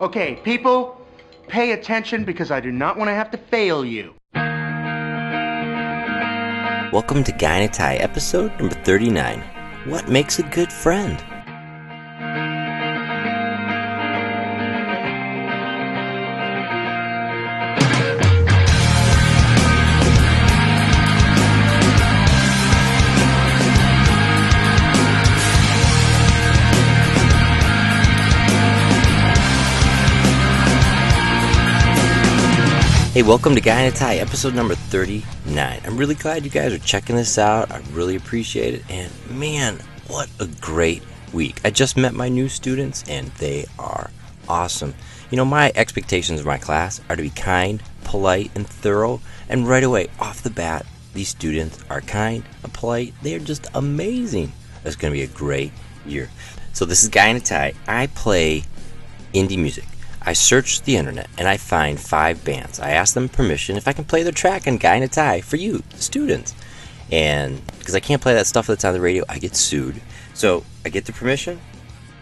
Okay, people, pay attention because I do not want to have to fail you. Welcome to a episode number 39. What makes a good friend? Hey, welcome to Guy in a Tie, episode number 39. I'm really glad you guys are checking this out. I really appreciate it. And man, what a great week. I just met my new students and they are awesome. You know, my expectations of my class are to be kind, polite, and thorough. And right away, off the bat, these students are kind and polite. They are just amazing. It's going to be a great year. So, this is Guy in a Tie. I play indie music. I search the internet and I find five bands. I ask them permission if I can play their track on Guy in a Tie for you, students. And because I can't play that stuff that's on the radio, I get sued. So I get the permission,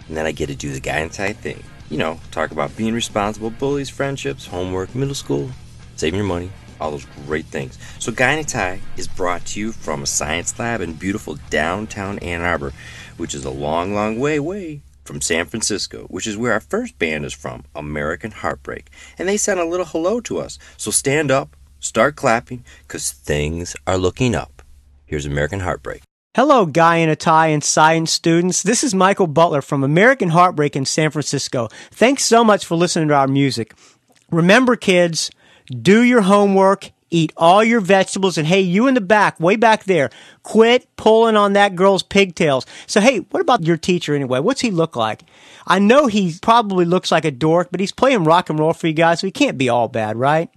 and then I get to do the Guy in a Tie thing. You know, talk about being responsible, bullies, friendships, homework, middle school, saving your money, all those great things. So Guy in a Tie is brought to you from a science lab in beautiful downtown Ann Arbor, which is a long, long way, way from San Francisco, which is where our first band is from, American Heartbreak. And they sent a little hello to us. So stand up, start clapping, because things are looking up. Here's American Heartbreak. Hello, Guy in a Tie and science students. This is Michael Butler from American Heartbreak in San Francisco. Thanks so much for listening to our music. Remember, kids, do your homework Eat all your vegetables. And hey, you in the back, way back there, quit pulling on that girl's pigtails. So, hey, what about your teacher anyway? What's he look like? I know he probably looks like a dork, but he's playing rock and roll for you guys, so he can't be all bad, right?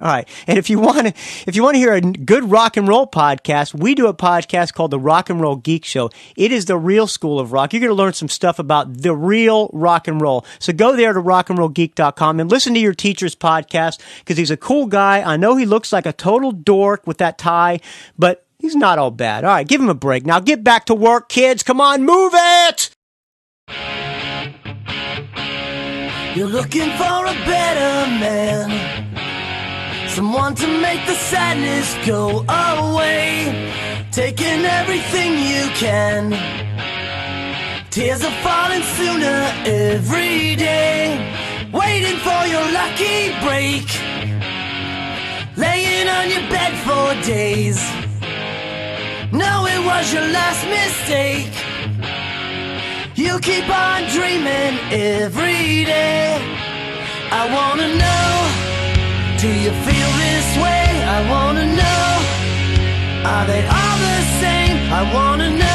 All right. And if you want to, if you want to hear a good rock and roll podcast, we do a podcast called the Rock and Roll Geek Show. It is the real school of rock. You're going to learn some stuff about the real rock and roll. So go there to rockandrollgeek.com and listen to your teacher's podcast because he's a cool guy. I know he looks like a total dork with that tie, but he's not all bad. All right. Give him a break. Now get back to work, kids. Come on, move it. You're looking for a better man. Someone to make the sadness go away. Taking everything you can. Tears are falling sooner every day. Waiting for your lucky break. Laying on your bed for days. No, it was your last mistake. You keep on dreaming every day. I wanna know. Do you feel way? I wanna know. Are they all the same? I wanna know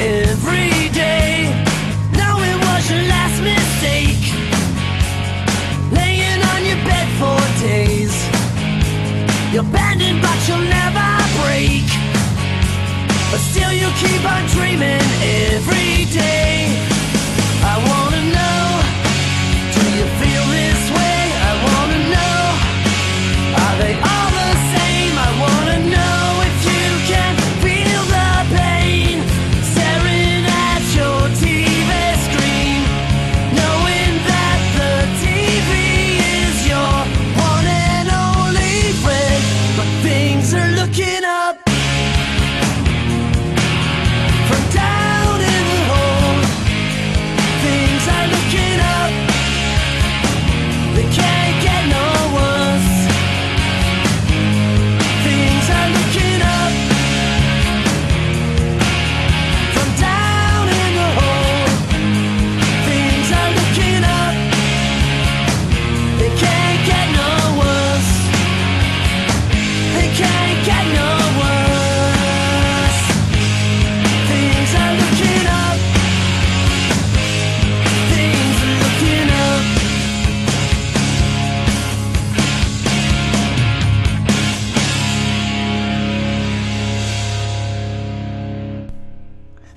every day. No, it was your last mistake. Laying on your bed for days. You're bending, but you'll never break. But still, you keep on dreaming every day. I wanna know.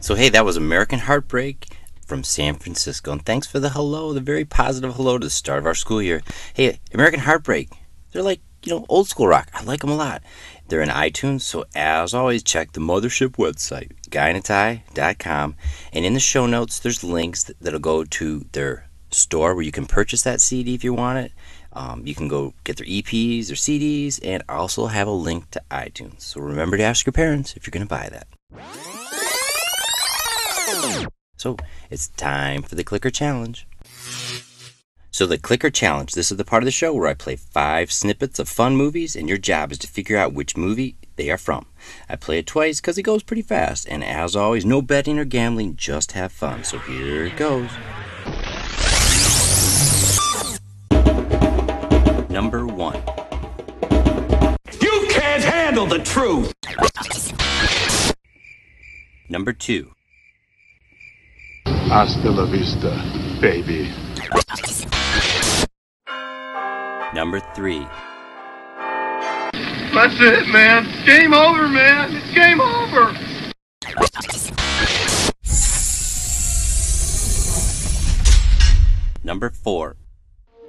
So, hey, that was American Heartbreak from San Francisco. And thanks for the hello, the very positive hello to the start of our school year. Hey, American Heartbreak, they're like, you know, old school rock. I like them a lot. They're in iTunes, so as always, check the mothership website, guyinatie.com. And in the show notes, there's links that, that'll go to their store where you can purchase that CD if you want it. Um, you can go get their EPs, their CDs, and also have a link to iTunes. So remember to ask your parents if you're going to buy that. So it's time for the clicker challenge. So, the clicker challenge this is the part of the show where I play five snippets of fun movies, and your job is to figure out which movie they are from. I play it twice because it goes pretty fast, and as always, no betting or gambling, just have fun. So, here it goes. Number one. You can't handle the truth! Number two. Hasta la vista, baby. Number three. That's it, man. It's game over, man. It's game over. Number four.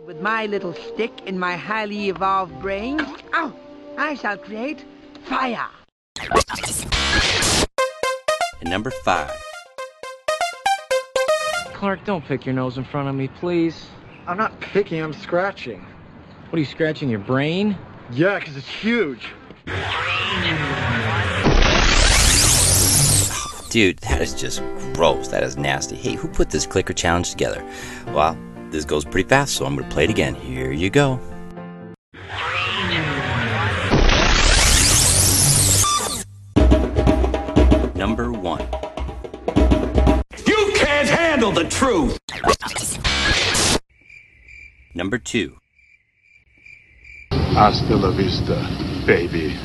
With my little stick and my highly evolved brain, oh, I shall create fire. And number five. Clark, don't pick your nose in front of me, please. I'm not picking, I'm scratching. What are you scratching your brain? Yeah, 'cause it's huge. Dude, that is just gross. That is nasty. Hey, who put this clicker challenge together? Well, this goes pretty fast, so I'm going to play it again. Here you go. Number one. You can't handle the truth! Number two. Hasta la vista, baby.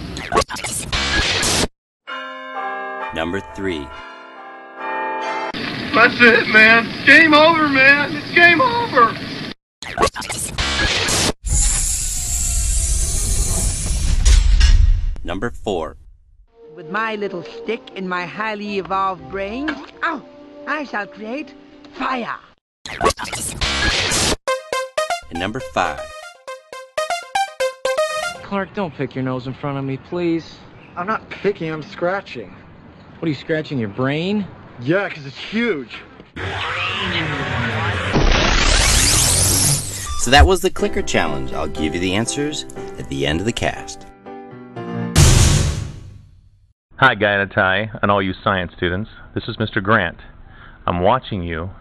Number three. That's it, man. It's game over, man. It's game over. Number four. With my little stick and my highly evolved brain, oh, I shall create fire. And number five. Clark, don't pick your nose in front of me, please. I'm not picking, I'm scratching. What are you scratching your brain? Yeah, 'cause it's huge. So that was the clicker challenge. I'll give you the answers at the end of the cast. Hi, Guy in a Tie, and all you science students. This is Mr. Grant. I'm watching you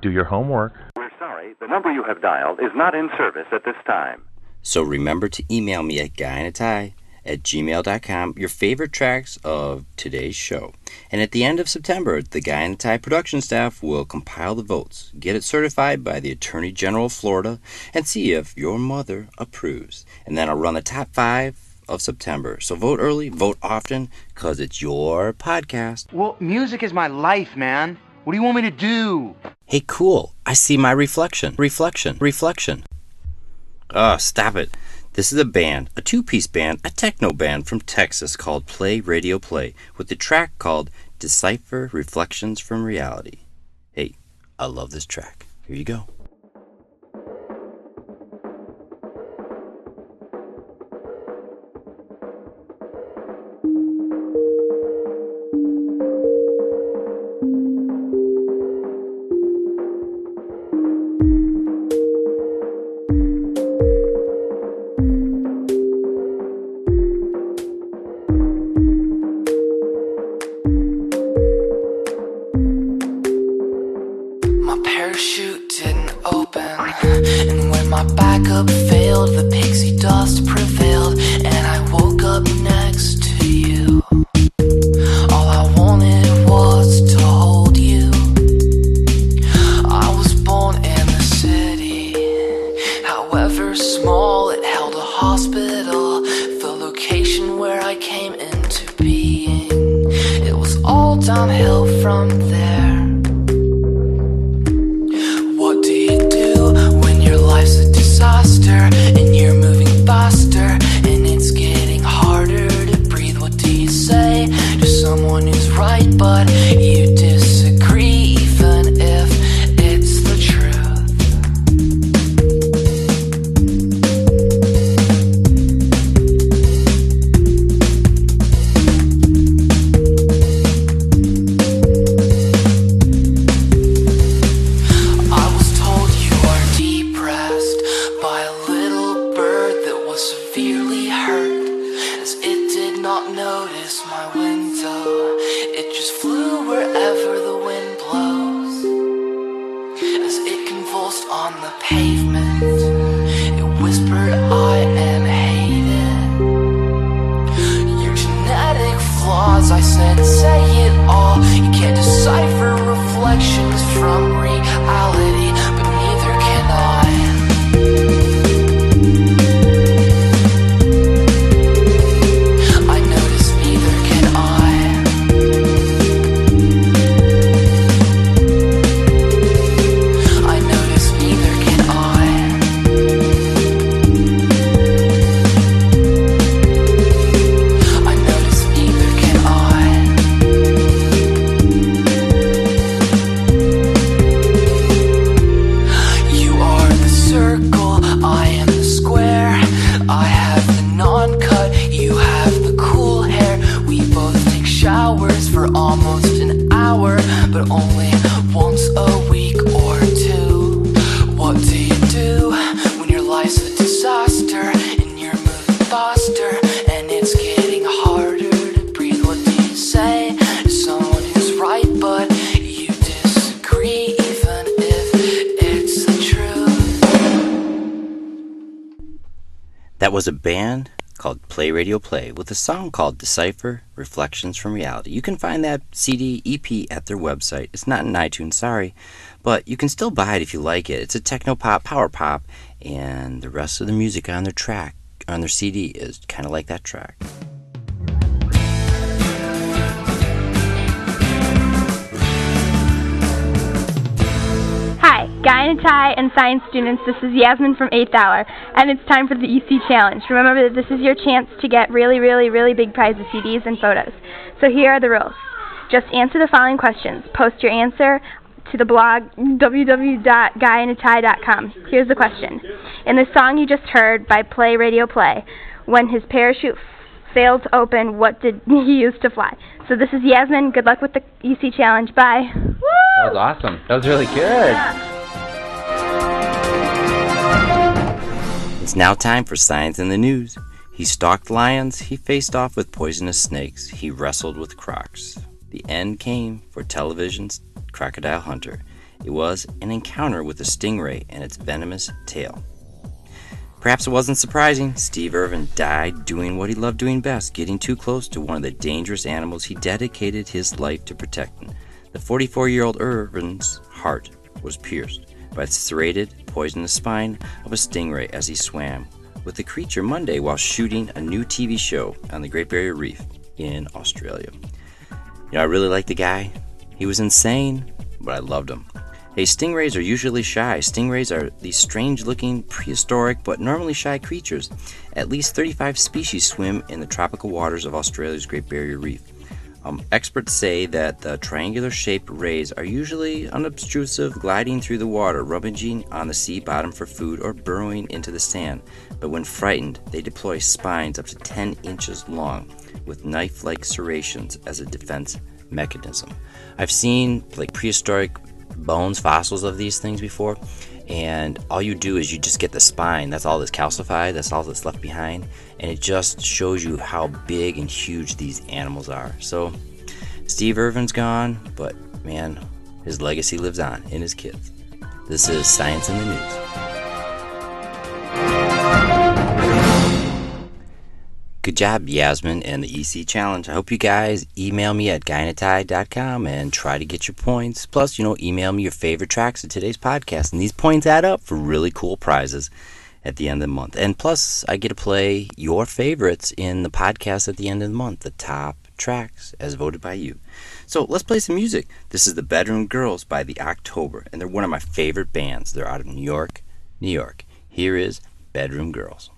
do your homework. We're sorry, the number you have dialed is not in service at this time. So remember to email me at guyinatie at gmail.com your favorite tracks of today's show. And at the end of September, the Guy in a Tie production staff will compile the votes, get it certified by the Attorney General of Florida, and see if your mother approves. And then I'll run the top five of September. So vote early, vote often, because it's your podcast. Well, music is my life, man. What do you want me to do? Hey, cool. I see my reflection. Reflection. Reflection. Oh, stop it. This is a band, a two piece band, a techno band from Texas called Play Radio Play, with the track called Decipher Reflections from Reality. Hey, I love this track. Here you go. The pavement. Was a band called Play Radio Play with a song called Decipher Reflections from Reality. You can find that CD EP at their website. It's not in iTunes, sorry, but you can still buy it if you like it. It's a techno pop, power pop, and the rest of the music on their track, on their CD, is kind of like that track. Guy in a Tie and science students. This is Yasmin from 8th Hour, and it's time for the EC Challenge. Remember that this is your chance to get really, really, really big prizes CDs and photos. So here are the rules. Just answer the following questions. Post your answer to the blog www.guyinatie.com. Here's the question. In the song you just heard by Play Radio Play, when his parachute f- failed to open, what did he use to fly? So this is Yasmin. Good luck with the EC Challenge. Bye. That was awesome. That was really good. It's now time for Science in the News. He stalked lions, he faced off with poisonous snakes, he wrestled with crocs. The end came for television's Crocodile Hunter. It was an encounter with a stingray and its venomous tail. Perhaps it wasn't surprising. Steve Irwin died doing what he loved doing best, getting too close to one of the dangerous animals he dedicated his life to protecting. The 44 year old Irwin's heart was pierced by the serrated, poisonous spine of a stingray as he swam with the creature Monday while shooting a new TV show on the Great Barrier Reef in Australia. You know, I really like the guy. He was insane, but I loved him. Hey, stingrays are usually shy. Stingrays are these strange looking, prehistoric, but normally shy creatures. At least 35 species swim in the tropical waters of Australia's Great Barrier Reef. Um, experts say that the triangular shaped rays are usually unobtrusive, gliding through the water, rummaging on the sea bottom for food, or burrowing into the sand. But when frightened, they deploy spines up to 10 inches long with knife like serrations as a defense mechanism. I've seen like prehistoric bones, fossils of these things before, and all you do is you just get the spine. That's all that's calcified, that's all that's left behind, and it just shows you how big and huge these animals are. So, Steve Irwin's gone, but man, his legacy lives on in his kids. This is Science in the News. Good job, Yasmin, and the EC Challenge. I hope you guys email me at guyinatie.com and try to get your points. Plus, you know, email me your favorite tracks of today's podcast, and these points add up for really cool prizes at the end of the month. And plus, I get to play your favorites in the podcast at the end of the month, the top tracks as voted by you. So let's play some music. This is the Bedroom Girls by the October, and they're one of my favorite bands. They're out of New York, New York. Here is Bedroom Girls.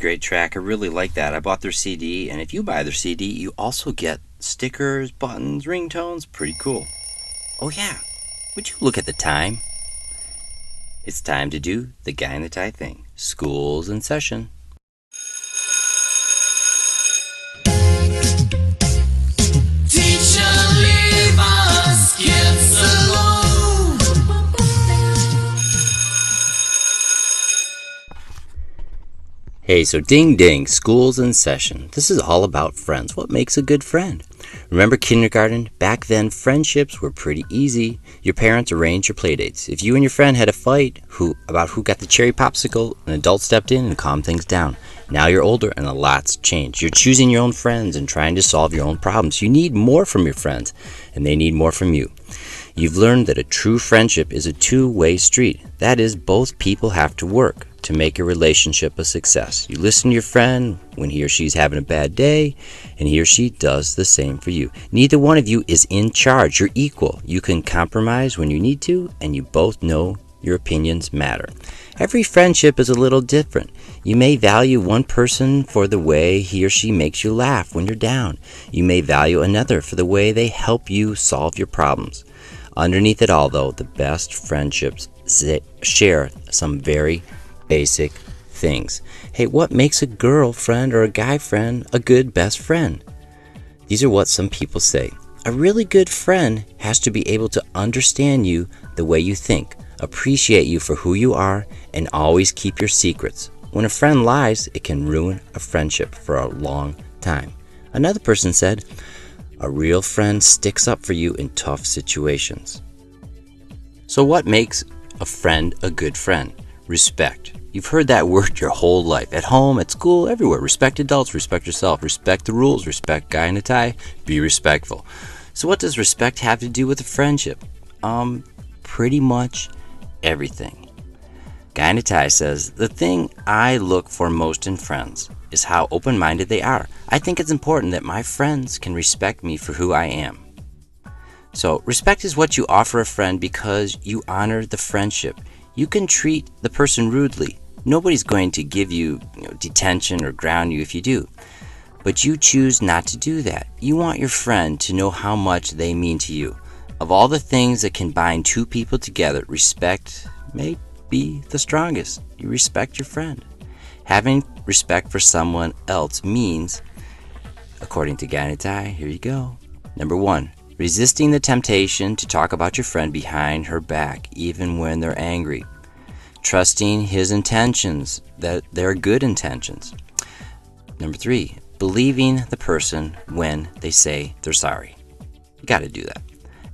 Great track. I really like that. I bought their CD, and if you buy their CD, you also get stickers, buttons, ringtones. Pretty cool. Oh, yeah. Would you look at the time? It's time to do the guy in the tie thing. School's in session. Hey, so ding ding, school's in session. This is all about friends. What makes a good friend? Remember kindergarten? Back then, friendships were pretty easy. Your parents arranged your playdates. If you and your friend had a fight who about who got the cherry popsicle, an adult stepped in and calmed things down. Now you're older and a lot's changed. You're choosing your own friends and trying to solve your own problems. You need more from your friends, and they need more from you. You've learned that a true friendship is a two way street. That is, both people have to work to make a relationship a success. You listen to your friend when he or she's having a bad day, and he or she does the same for you. Neither one of you is in charge. You're equal. You can compromise when you need to, and you both know your opinions matter. Every friendship is a little different. You may value one person for the way he or she makes you laugh when you're down. You may value another for the way they help you solve your problems. Underneath it all, though, the best friendships share some very basic things. Hey, what makes a girlfriend or a guy friend a good best friend? These are what some people say. A really good friend has to be able to understand you the way you think, appreciate you for who you are, and always keep your secrets. When a friend lies, it can ruin a friendship for a long time. Another person said, A real friend sticks up for you in tough situations. So, what makes a friend a good friend? Respect. You've heard that word your whole life. At home, at school, everywhere. Respect adults, respect yourself, respect the rules, respect guy in a tie, be respectful. So, what does respect have to do with a friendship? Um, pretty much everything. Guy in a tie says, The thing I look for most in friends is how open minded they are. I think it's important that my friends can respect me for who I am. So, respect is what you offer a friend because you honor the friendship. You can treat the person rudely. Nobody's going to give you, you know, detention or ground you if you do. But you choose not to do that. You want your friend to know how much they mean to you. Of all the things that can bind two people together, respect may be the strongest. You respect your friend. Having respect for someone else means, according to Guy in a Tie, here you go. Number one, resisting the temptation to talk about your friend behind her back, even when they're angry. Trusting his intentions, that they're good intentions. Number three, believing the person when they say they're sorry. You got to do that.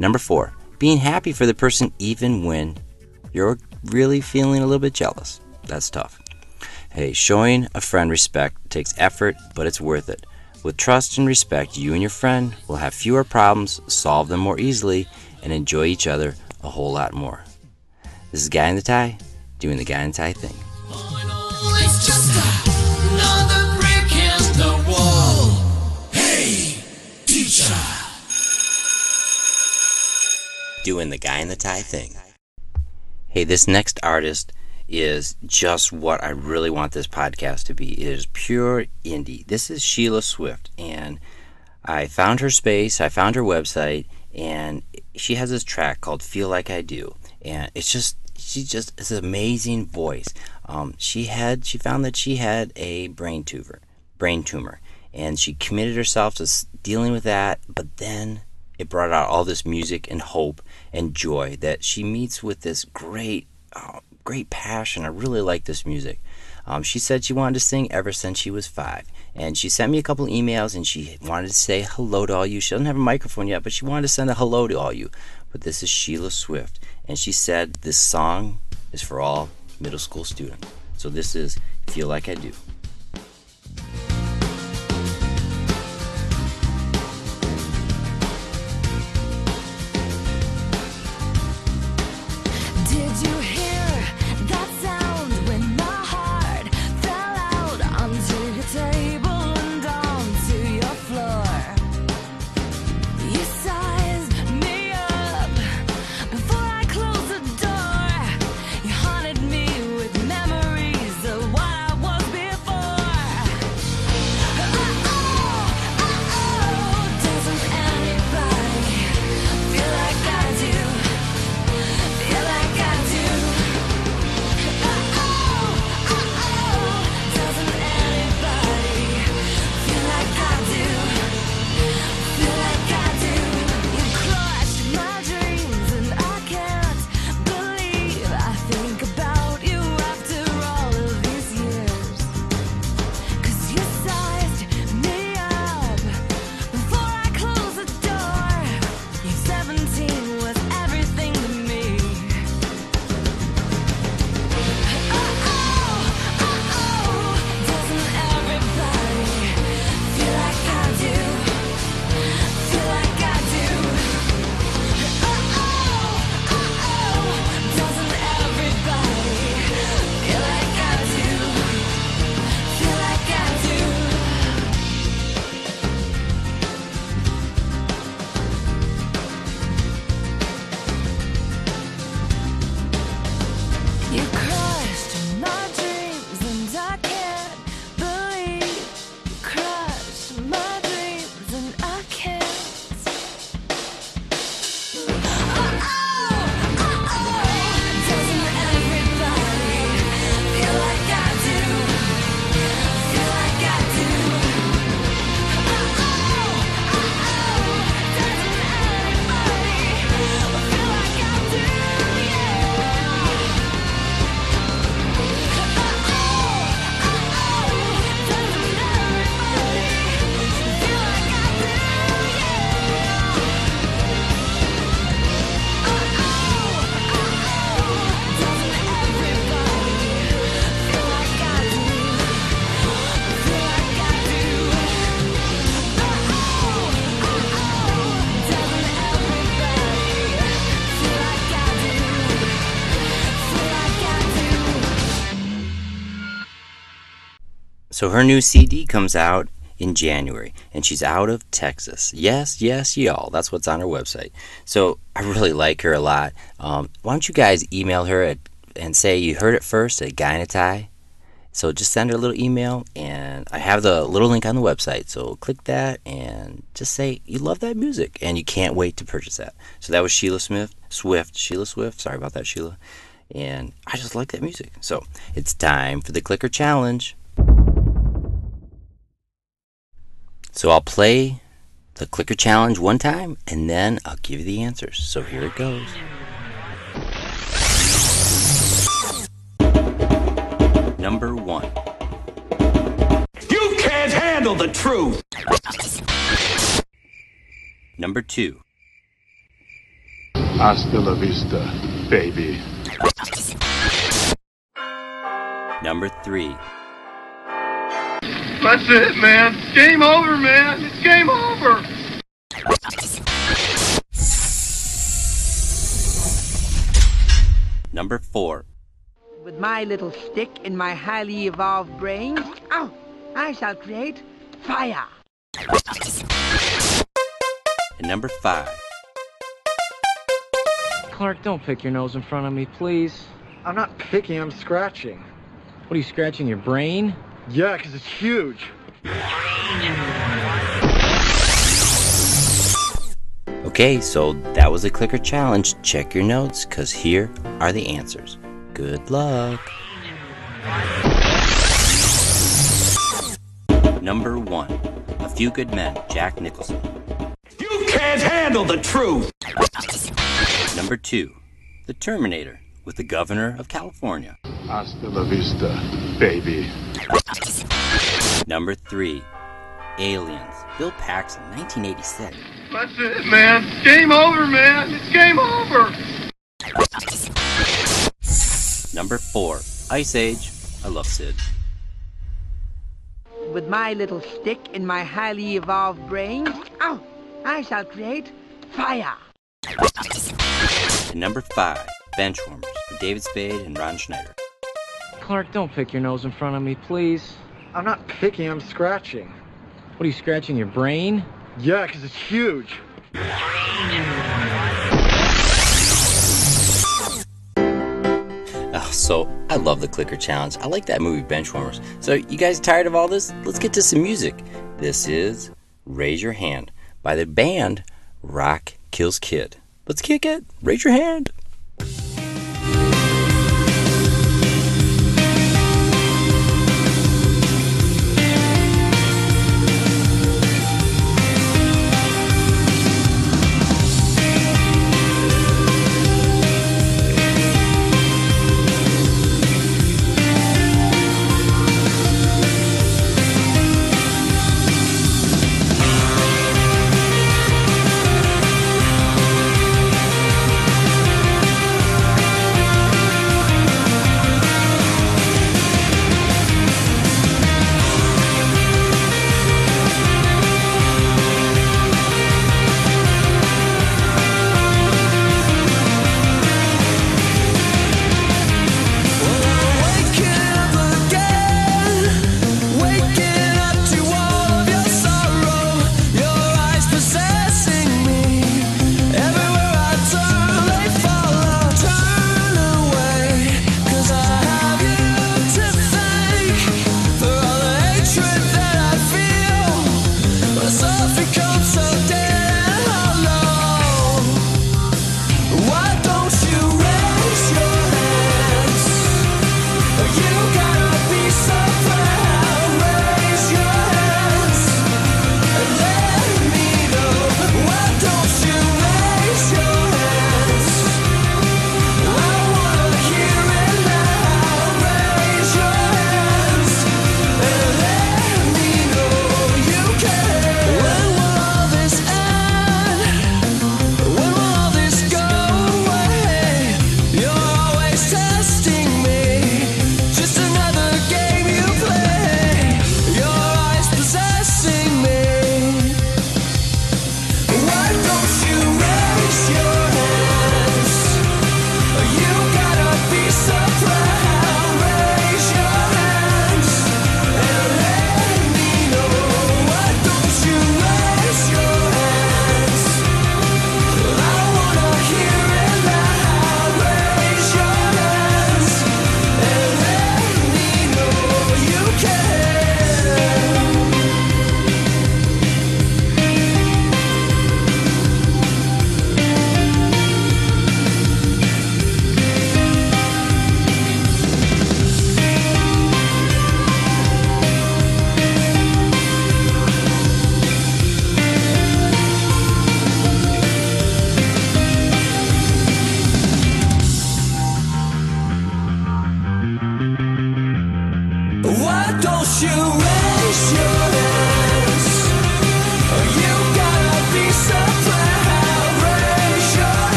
Number four, being happy for the person even when you're really feeling a little bit jealous. That's tough. Hey, showing a friend respect takes effort, but it's worth it. With trust and respect, you and your friend will have fewer problems, solve them more easily, and enjoy each other a whole lot more. This is Guy in the Tie, doing the Guy in the Tie thing. Doing the guy in the tie thing. Hey, this next artist is just what I really want this podcast to be. It is pure indie. This is Sheila Swift, and I found her space, I found her website, and she has this track called "Feel Like I Do," and it's just she just it's an amazing voice. Um, she had she found that she had a brain tumor, brain tumor, and she committed herself to dealing with that. But then it brought out all this music and hope and joy that she meets with this great, uh, great passion. I really like this music. Um, she said she wanted to sing ever since she was five. And she sent me a couple emails and she wanted to say hello to all you. She doesn't have a microphone yet, but she wanted to send a hello to all you. But this is Sheila Swift. And she said this song is for all middle school students. So this is Feel Like I Do. So her new CD comes out in January, and she's out of Texas. Yes, yes, y'all. That's what's on her website. So I really like her a lot. Um, why don't you guys email her at, and say you heard it first at Tie? So just send her a little email, and I have the little link on the website. So click that and just say you love that music and you can't wait to purchase that. So that was Sheila Smith, Swift, Sheila Swift. Sorry about that, Sheila. And I just like that music. So it's time for the clicker challenge. So I'll play the clicker challenge one time and then I'll give you the answers. So here it goes. Number one. You can't handle the truth. Number two. Hasta la vista, baby. Number three. That's it, man. It's game over, man. It's game over. Number four. With my little stick and my highly evolved brain, oh, I shall create fire. And number five. Clark, don't pick your nose in front of me, please. I'm not picking, I'm scratching. What are you scratching your brain? Yeah, 'cause it's huge. Okay, so that was a clicker challenge. Check your notes, because here are the answers. Good luck. Number one. A Few Good Men, Jack Nicholson. You can't handle the truth. Number two. The Terminator, with the Governor of California. Hasta la vista, baby. Number three. Aliens, Bill Paxton, 1986. That's it, man. It's game over, man. It's game over. Number four. Ice Age. I love Sid. With my little stick and my highly evolved brain, oh, I shall create fire. Number five. Benchwarmers, with David Spade and Rob Schneider. Clark, don't pick your nose in front of me, please. I'm not picking, I'm scratching. What are you scratching your brain? Yeah, 'cause it's huge. Oh, so I love the clicker challenge. I like that movie Benchwarmers. So you guys tired of all this? Let's get to some music. This is Raise Your Hand by the band Rock Kills Kid. Let's kick it. Raise your hand.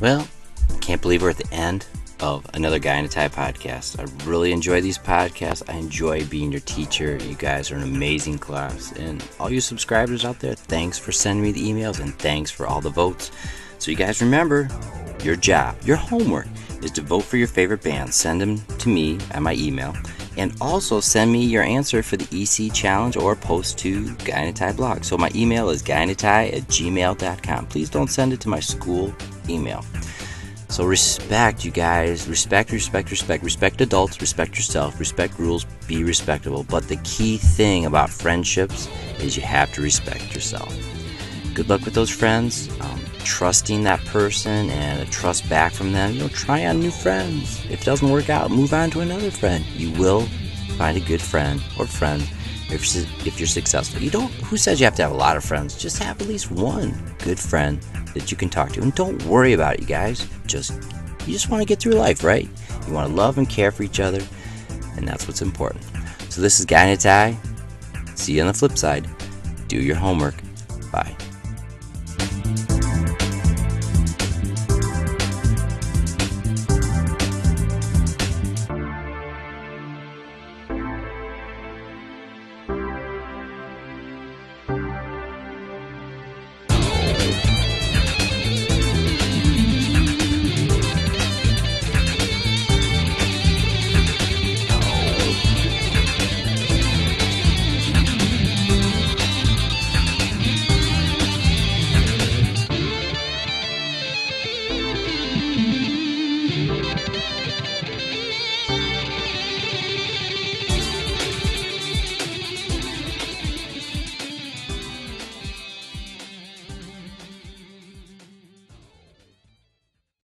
Well, can't believe we're at the end of another Guy in a Tie podcast. I really enjoy these podcasts. I enjoy being your teacher. You guys are an amazing class. And all you subscribers out there, thanks for sending me the emails and thanks for all the votes. So, you guys remember your job, your homework is to vote for your favorite band. Send them to me at my email. And also send me your answer for the EC challenge or post to Guy in a Tie blog. So, my email is guyinatie at gmail.com. Please don't send it to my school email. So respect, you guys. Respect, respect, respect. Respect adults. Respect yourself. Respect rules. Be respectable. But the key thing about friendships is you have to respect yourself. Good luck with those friends. Um, trusting that person and a trust back from them. You know, try on new friends. If it doesn't work out, move on to another friend. You will find a good friend or friend if if you're successful. You don't. Who says you have to have a lot of friends? Just have at least one good friend that you can talk to, and don't worry about it, you guys. Just you just want to get through life, right? You want to love and care for each other, and that's what's important. So this is Guy Tie. See you on the flip side. Do your homework. Bye.